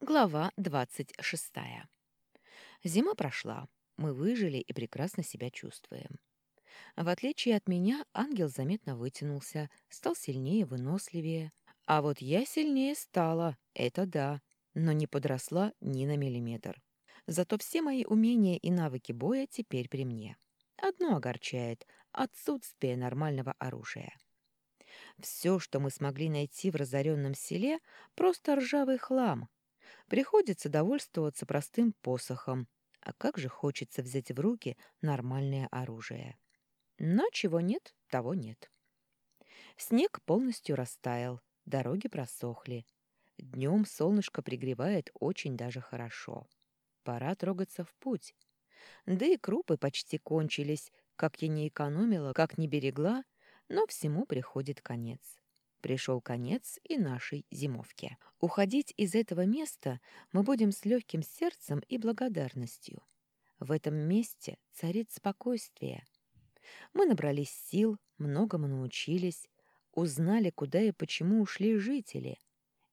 Глава двадцать шестая. Зима прошла. Мы выжили и прекрасно себя чувствуем. В отличие от меня, ангел заметно вытянулся, стал сильнее, выносливее. А вот я сильнее стала, это да, но не подросла ни на миллиметр. Зато все мои умения и навыки боя теперь при мне. Одно огорчает — отсутствие нормального оружия. Все, что мы смогли найти в разоренном селе, просто ржавый хлам. Приходится довольствоваться простым посохом, а как же хочется взять в руки нормальное оружие. Но чего нет, того нет. Снег полностью растаял, дороги просохли. Днем солнышко пригревает очень даже хорошо. Пора трогаться в путь. Да и крупы почти кончились, как я не экономила, как не берегла, но всему приходит конец. Пришел конец и нашей зимовке. Уходить из этого места мы будем с легким сердцем и благодарностью. В этом месте царит спокойствие. Мы набрались сил, многому научились, узнали, куда и почему ушли жители,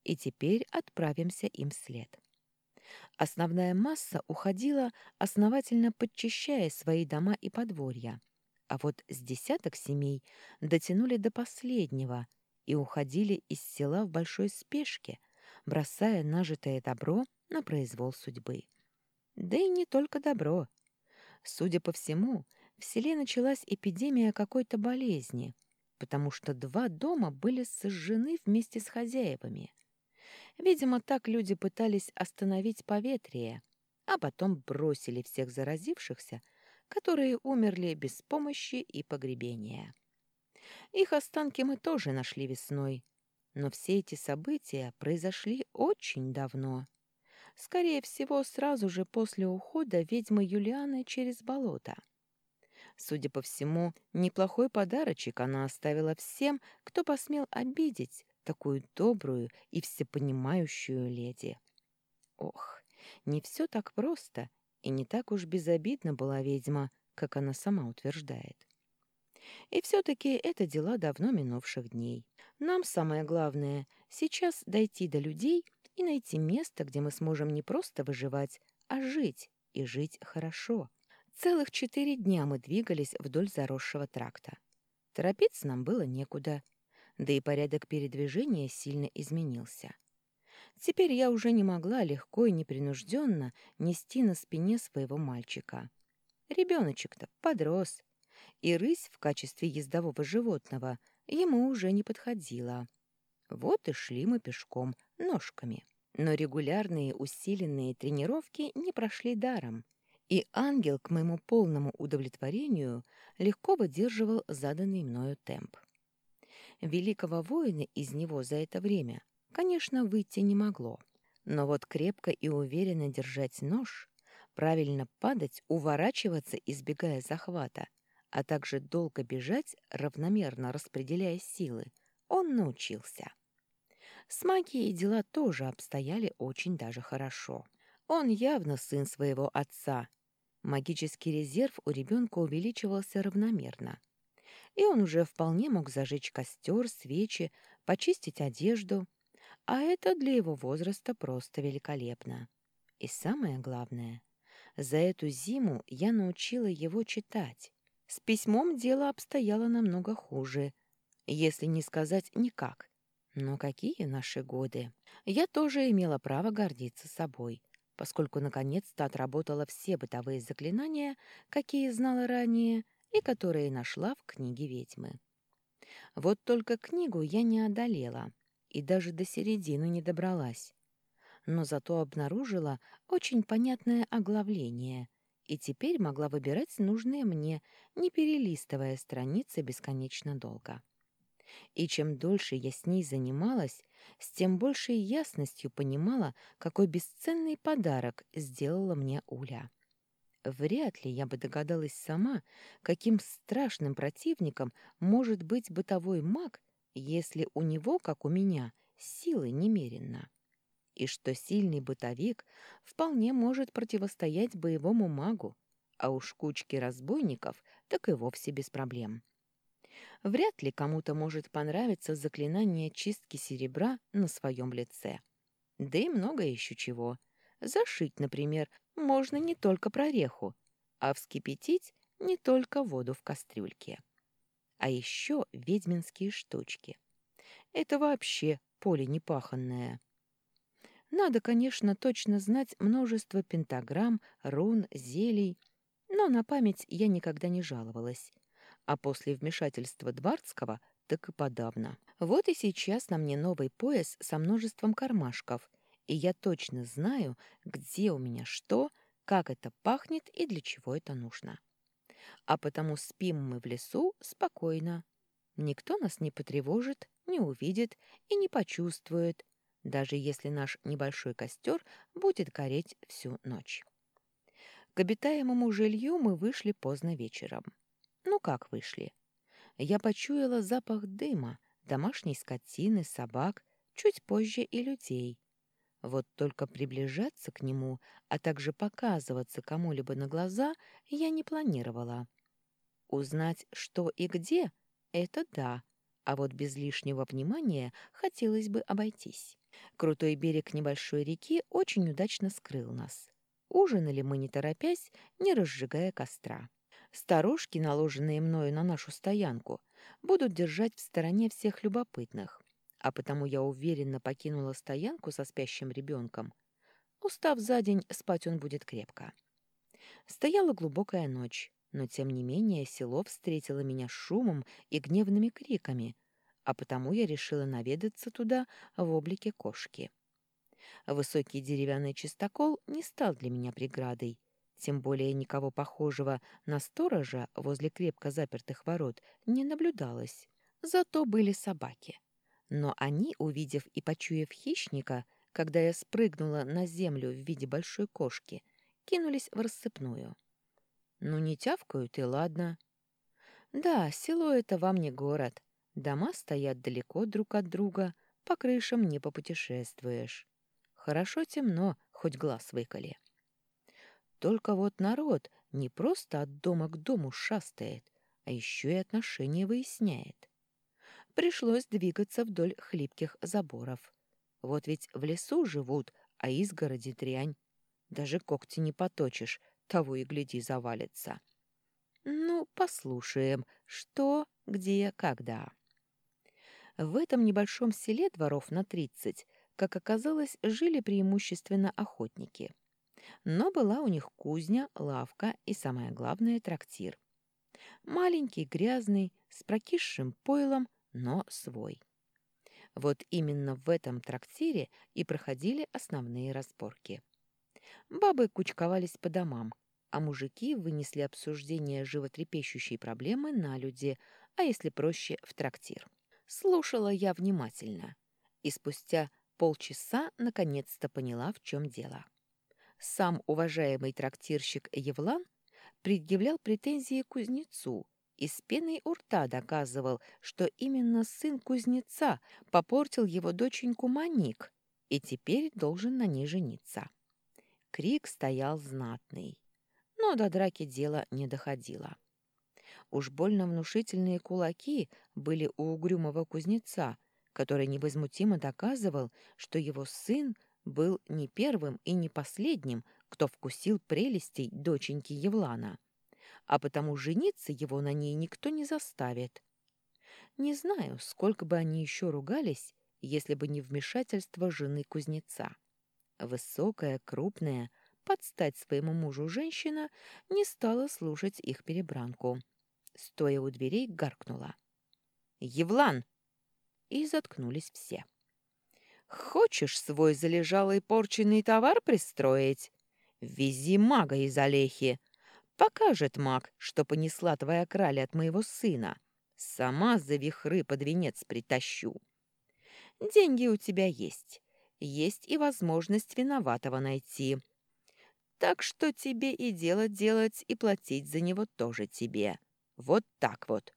и теперь отправимся им вслед. Основная масса уходила, основательно подчищая свои дома и подворья, а вот с десяток семей дотянули до последнего и уходили из села в большой спешке, бросая нажитое добро на произвол судьбы. Да и не только добро. Судя по всему, в селе началась эпидемия какой-то болезни, потому что два дома были сожжены вместе с хозяевами. Видимо, так люди пытались остановить поветрие, а потом бросили всех заразившихся которые умерли без помощи и погребения. Их останки мы тоже нашли весной, но все эти события произошли очень давно. Скорее всего, сразу же после ухода ведьмы Юлианы через болото. Судя по всему, неплохой подарочек она оставила всем, кто посмел обидеть такую добрую и всепонимающую леди. Ох, не все так просто, и не так уж безобидна была ведьма, как она сама утверждает. И все-таки это дела давно минувших дней. Нам самое главное — сейчас дойти до людей и найти место, где мы сможем не просто выживать, а жить, и жить хорошо. Целых четыре дня мы двигались вдоль заросшего тракта. Торопиться нам было некуда, да и порядок передвижения сильно изменился. Теперь я уже не могла легко и непринужденно нести на спине своего мальчика. Ребеночек-то подрос, и рысь в качестве ездового животного ему уже не подходила. Вот и шли мы пешком, ножками. Но регулярные усиленные тренировки не прошли даром, и ангел, к моему полному удовлетворению, легко выдерживал заданный мною темп. Великого воина из него за это время конечно, выйти не могло. Но вот крепко и уверенно держать нож, правильно падать, уворачиваться, избегая захвата, а также долго бежать, равномерно распределяя силы, он научился. С магией дела тоже обстояли очень даже хорошо. Он явно сын своего отца. Магический резерв у ребенка увеличивался равномерно. И он уже вполне мог зажечь костер, свечи, почистить одежду, а это для его возраста просто великолепно. И самое главное, за эту зиму я научила его читать. С письмом дело обстояло намного хуже, если не сказать никак. Но какие наши годы! Я тоже имела право гордиться собой, поскольку наконец-то отработала все бытовые заклинания, какие знала ранее и которые нашла в книге ведьмы. Вот только книгу я не одолела — и даже до середины не добралась. Но зато обнаружила очень понятное оглавление и теперь могла выбирать нужные мне, не перелистывая страницы бесконечно долго. И чем дольше я с ней занималась, с тем большей ясностью понимала, какой бесценный подарок сделала мне Уля. Вряд ли я бы догадалась сама, каким страшным противником может быть бытовой маг, если у него, как у меня, силы немерено, и что сильный бытовик вполне может противостоять боевому магу, а уж кучке разбойников так и вовсе без проблем. Вряд ли кому-то может понравиться заклинание чистки серебра на своем лице. Да и много еще чего. Зашить, например, можно не только прореху, а вскипятить не только воду в кастрюльке. А еще ведьминские штучки. Это вообще поле непаханное. Надо, конечно, точно знать множество пентаграмм, рун, зелий, но на память я никогда не жаловалась. А после вмешательства Дворцкого так и подавно. Вот и сейчас на мне новый пояс со множеством кармашков, и я точно знаю, где у меня что, как это пахнет и для чего это нужно. А потому спим мы в лесу спокойно. Никто нас не потревожит, не увидит и не почувствует, даже если наш небольшой костер будет гореть всю ночь. К обитаемому жилью мы вышли поздно вечером. Ну как вышли? Я почуяла запах дыма, домашней скотины, собак, чуть позже и людей. Вот только приближаться к нему, а также показываться кому-либо на глаза я не планировала. Узнать, что и где — это да, а вот без лишнего внимания хотелось бы обойтись. Крутой берег небольшой реки очень удачно скрыл нас. Ужинали мы, не торопясь, не разжигая костра. Сторожки, наложенные мною на нашу стоянку, будут держать в стороне всех любопытных, а потому я уверенно покинула стоянку со спящим ребенком. Устав за день, спать он будет крепко. Стояла глубокая ночь, но тем не менее село встретило меня шумом и гневными криками, а потому я решила наведаться туда в облике кошки. Высокий деревянный чистокол не стал для меня преградой, тем более никого похожего на сторожа возле крепко запертых ворот не наблюдалось. Зато были собаки. Но они, увидев и почуяв хищника, когда я спрыгнула на землю в виде большой кошки, кинулись в рассыпную. Ну, не тявкают, и ладно. Да, село это вам не город. Дома стоят далеко друг от друга, по крышам не попутешествуешь. Хорошо темно, хоть глаз выколи. Только вот народ не просто от дома к дому шастает, а еще и отношения выясняет. Пришлось двигаться вдоль хлипких заборов. Вот ведь в лесу живут, а изгороди дрянь. Даже когти не поточишь, того и гляди завалится. Ну, послушаем, что, где, когда. В этом небольшом селе дворов на тридцать, как оказалось, жили преимущественно охотники — но была у них кузня, лавка и, самое главное, трактир. Маленький, грязный, с прокисшим пойлом, но свой. Вот именно в этом трактире и проходили основные разборки. Бабы кучковались по домам, а мужики вынесли обсуждение животрепещущей проблемы на люди, а если проще, в трактир. Слушала я внимательно, и спустя полчаса наконец-то поняла, в чем дело сам уважаемый трактирщик Евлан предъявлял претензии кузнецу и с пеной у рта доказывал, что именно сын кузнеца попортил его доченьку Маник и теперь должен на ней жениться. Крик стоял знатный, но до драки дело не доходило. Уж больно внушительные кулаки были у угрюмого кузнеца, который невозмутимо доказывал, что его сын был не первым и не последним, кто вкусил прелестей доченьки Евлана, а потому жениться его на ней никто не заставит. Не знаю, сколько бы они еще ругались, если бы не вмешательство жены кузнеца. Высокая, крупная, под стать своему мужу женщина не стала слушать их перебранку. Стоя у дверей, гаркнула. «Евлан!» И заткнулись все. Хочешь свой залежалый порченный товар пристроить? Вези мага из Олехи. Покажет маг, что понесла твоя краля от моего сына. Сама за вихры под венец притащу. Деньги у тебя есть. Есть и возможность виноватого найти. Так что тебе и дело делать, и платить за него тоже тебе. Вот так вот.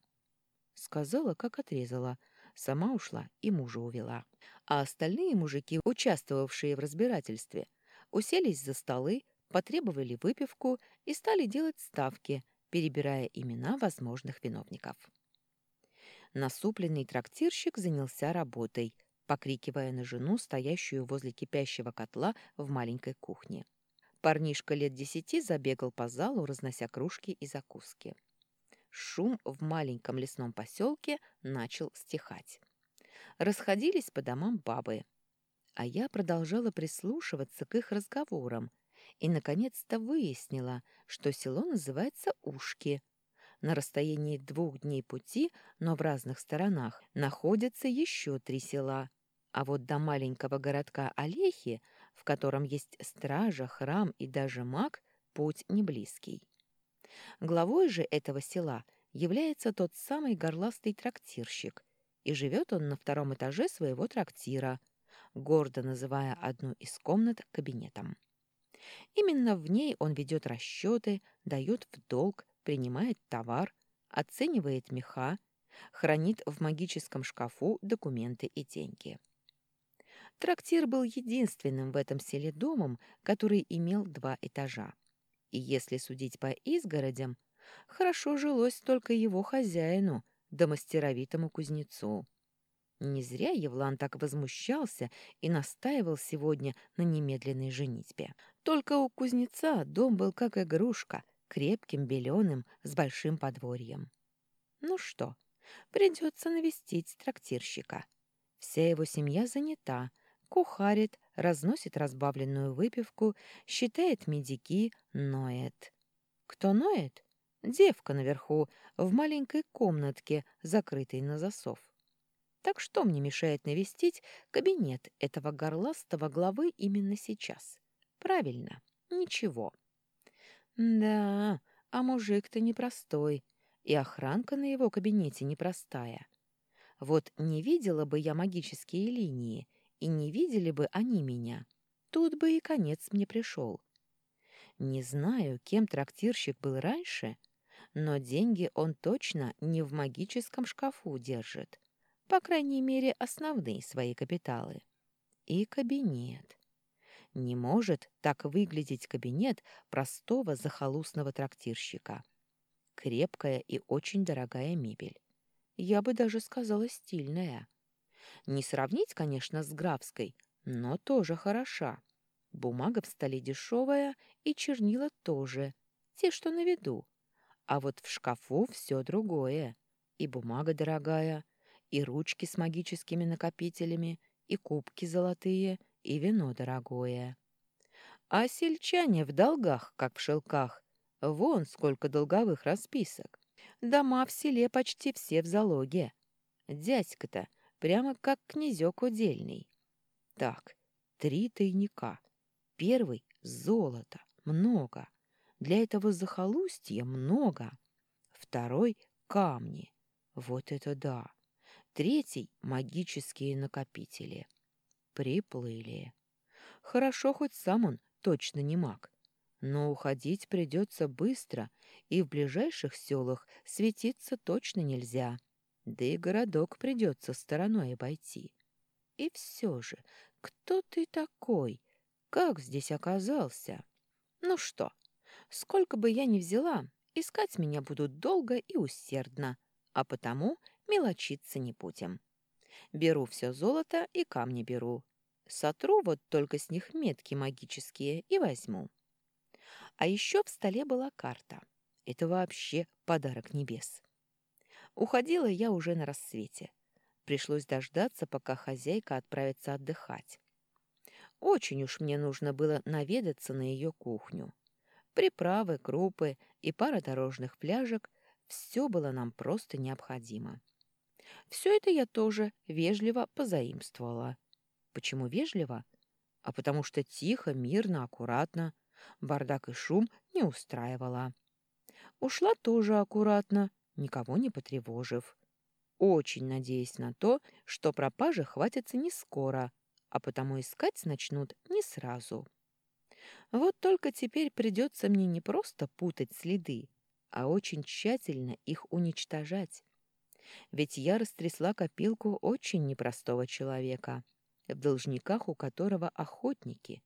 Сказала, как отрезала. Сама ушла и мужа увела а остальные мужики, участвовавшие в разбирательстве, уселись за столы, потребовали выпивку и стали делать ставки, перебирая имена возможных виновников. Насупленный трактирщик занялся работой, покрикивая на жену, стоящую возле кипящего котла в маленькой кухне. Парнишка лет десяти забегал по залу, разнося кружки и закуски. Шум в маленьком лесном поселке начал стихать. Расходились по домам бабы, а я продолжала прислушиваться к их разговорам и, наконец-то, выяснила, что село называется Ушки. На расстоянии двух дней пути, но в разных сторонах, находятся еще три села, а вот до маленького городка Олехи, в котором есть стража, храм и даже маг, путь не близкий. Главой же этого села является тот самый горластый трактирщик, и живет он на втором этаже своего трактира, гордо называя одну из комнат кабинетом. Именно в ней он ведет расчеты, дает в долг, принимает товар, оценивает меха, хранит в магическом шкафу документы и деньги. Трактир был единственным в этом селе домом, который имел два этажа. И если судить по изгородям, хорошо жилось только его хозяину, да мастеровитому кузнецу. Не зря Евлан так возмущался и настаивал сегодня на немедленной женитьбе. Только у кузнеца дом был как игрушка, крепким, беленым, с большим подворьем. Ну что, придется навестить трактирщика. Вся его семья занята, кухарит, разносит разбавленную выпивку, считает медики, ноет. Кто ноет? Девка наверху, в маленькой комнатке, закрытой на засов. Так что мне мешает навестить кабинет этого горластого главы именно сейчас? Правильно, ничего. Да, а мужик-то непростой, и охранка на его кабинете непростая. Вот не видела бы я магические линии, и не видели бы они меня, тут бы и конец мне пришел. Не знаю, кем трактирщик был раньше, но деньги он точно не в магическом шкафу держит. По крайней мере, основные свои капиталы. И кабинет. Не может так выглядеть кабинет простого захолустного трактирщика. Крепкая и очень дорогая мебель. Я бы даже сказала стильная. Не сравнить, конечно, с графской, но тоже хороша. Бумага в столе дешевая и чернила тоже, те, что на виду. А вот в шкафу все другое. И бумага дорогая, и ручки с магическими накопителями, и кубки золотые, и вино дорогое. А сельчане в долгах, как в шелках. Вон сколько долговых расписок. Дома в селе почти все в залоге. Дядька-то прямо как князек удельный. Так, три тайника. Первый — золото, много. Для этого захолустья много. Второй — камни. Вот это да. Третий — магические накопители. Приплыли. Хорошо, хоть сам он точно не маг. Но уходить придется быстро, и в ближайших селах светиться точно нельзя. Да и городок придется стороной обойти. И все же, кто ты такой? Как здесь оказался? Ну что, сколько бы я ни взяла, искать меня будут долго и усердно, а потому мелочиться не будем. Беру все золото и камни беру. Сотру вот только с них метки магические и возьму. А еще в столе была карта. Это вообще подарок небес. Уходила я уже на рассвете. Пришлось дождаться, пока хозяйка отправится отдыхать. Очень уж мне нужно было наведаться на ее кухню. Приправы, крупы и пара дорожных пляжек — все было нам просто необходимо. Все это я тоже вежливо позаимствовала. Почему вежливо? А потому что тихо, мирно, аккуратно. Бардак и шум не устраивала. Ушла тоже аккуратно, никого не потревожив. Очень надеясь на то, что пропажи хватится не скоро, а потому искать начнут не сразу. Вот только теперь придется мне не просто путать следы, а очень тщательно их уничтожать. Ведь я растрясла копилку очень непростого человека, в должниках у которого охотники,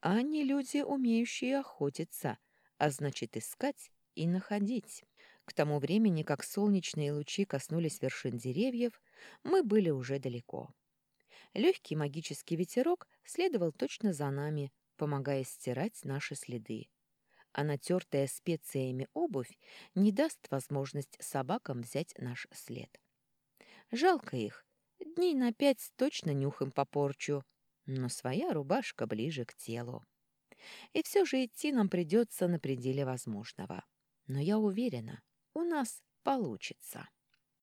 а не люди, умеющие охотиться, а значит искать и находить. К тому времени, как солнечные лучи коснулись вершин деревьев, мы были уже далеко. Легкий магический ветерок следовал точно за нами, помогая стирать наши следы. А натертая специями обувь не даст возможность собакам взять наш след. Жалко их. Дней на пять точно нюхом попорчу, но своя рубашка ближе к телу. И все же идти нам придется на пределе возможного. Но я уверена, у нас получится.